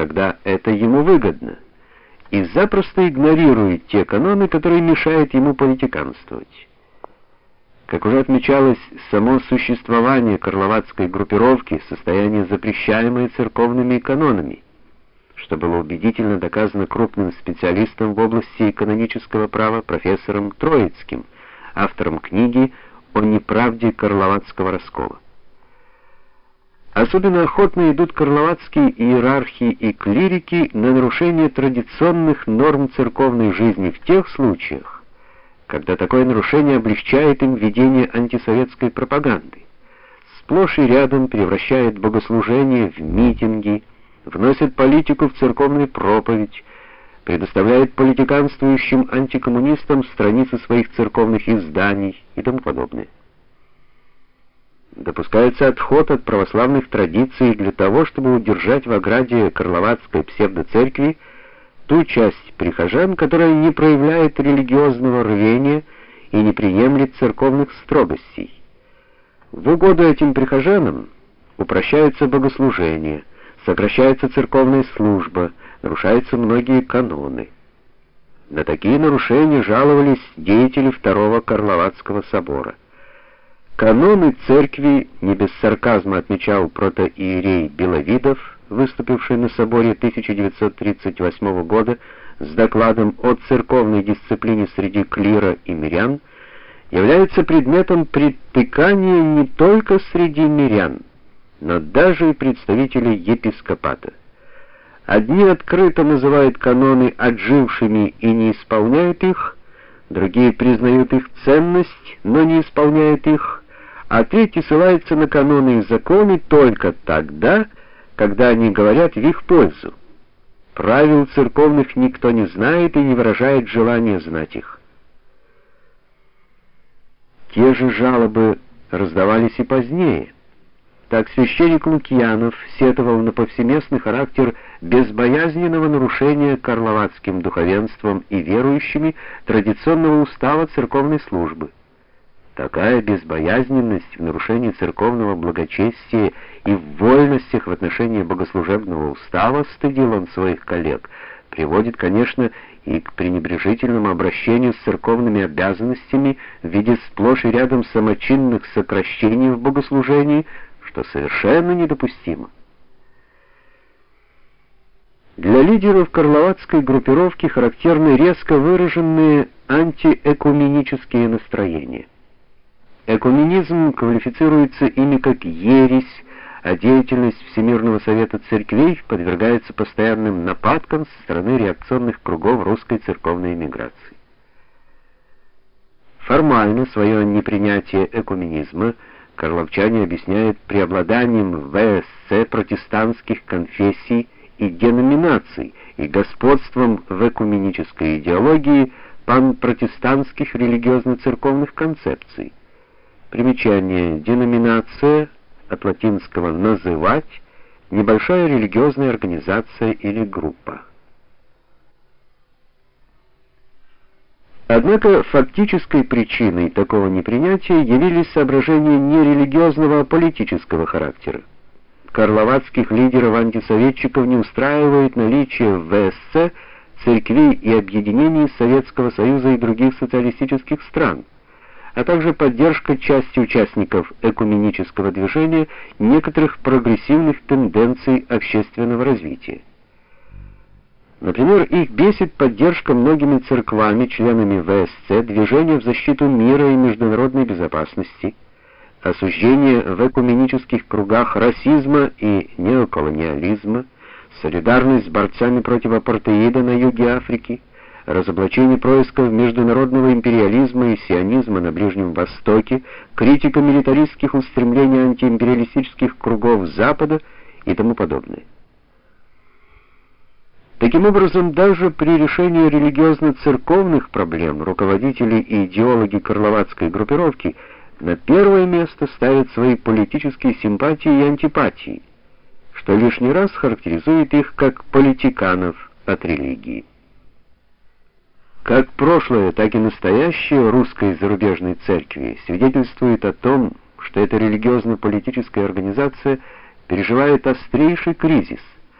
когда это ему выгодно, и запросто игнорирует те каноны, которые мешают ему политиканствовать. Как уже отмечалось, само существование карловацкой группировки состояние запрещаемое церковными канонами, что было убедительно доказано крупным специалистом в области канонического права профессором Троицким, автором книги о неправде карловацкого раскола. Особенно охотно идут карловацкие иерархи и клирики на нарушение традиционных норм церковной жизни в тех случаях, когда такое нарушение облегчает им ведение антисоветской пропаганды. Сплошь и рядом превращает богослужение в митинги, вносит политику в церковную проповедь, предоставляет политиканствующим антикоммунистам страницы своих церковных изданий и тому подобное. Допускается отход от православных традиций для того, чтобы удержать в ограде Карловацкой псевдоцеркви ту часть прихожан, которая не проявляет религиозного рвения и не приемлет церковных строгостей. В угоду этим прихожанам упрощается богослужение, сокращается церковная служба, нарушаются многие каноны. На такие нарушения жаловались деятели Второго Карловацкого собора. Каноны церкви не без сарказма отмечал протоиерей Беловидов, выступивший на соборе 1938 года с докладом о церковной дисциплине среди клира и мирян, является предметом притыкания не только среди мирян, но даже и представителей епископата. Одни открыто называют каноны отжившими и не исполняют их, другие признают их ценность, но не исполняют их, а третьи ссылаются на каноны и законы только тогда, когда они говорят в их пользу. Правил церковных никто не знает и не выражает желания знать их. Те же жалобы раздавались и позднее. Так священник Лукьянов сетовал на повсеместный характер безбоязненного нарушения карловацким духовенством и верующими традиционного устава церковной службы. Такая безбоязненность в нарушении церковного благочестия и в вольностях в отношении богослужебного устава, стыдил он своих коллег, приводит, конечно, и к пренебрежительному обращению с церковными обязанностями в виде сплошь и рядом самочинных сокращений в богослужении, что совершенно недопустимо. Для лидеров карловацкой группировки характерны резко выраженные антиэкуменические настроения. Экуменизм квалифицируется ими как ересь, а деятельность Всемирного совета церквей подвергается постоянным нападкам со стороны реакционных кругов русской церковной эмиграции. Формально свое непринятие экуменизма карловчане объясняют преобладанием в ВСЦ протестантских конфессий и деноминаций и господством в экуменической идеологии панпротестантских религиозно-церковных концепций. Примечание. Деноминация от латинского называть небольшая религиозная организация или группа. Однако фактической причиной такого непринятия явились соображения не религиозного, а политического характера. Карловацких лидеров-антисоветчиков не устраивает наличие в ВСЦ церквей и объединений Советского Союза и других социалистических стран а также поддержка части участников экуменического движения некоторых прогрессивных тенденций общественного развития. Например, их бесит поддержка многими церквами, членами ВСЦ, движения в защиту мира и международной безопасности, осуждение в экуменических кругах расизма и неоколониализма, солидарность с борцами против апартеида на юге Африки, разоблачение происков международного империализма и сионизма на Ближнем Востоке, критика милитаристских устремлений антиимпериалистических кругов Запада и тому подобное. Таким образом, даже при решении религиозно-церковных проблем руководители и идеологи карловацкой группировки на первое место ставят свои политические симпатии и антипатии, что лишний раз характеризует их как политиканов от религии. Как прошлое, так и настоящее русской зарубежной церкви свидетельствует о том, что эта религиозно-политическая организация переживает острейший кризис,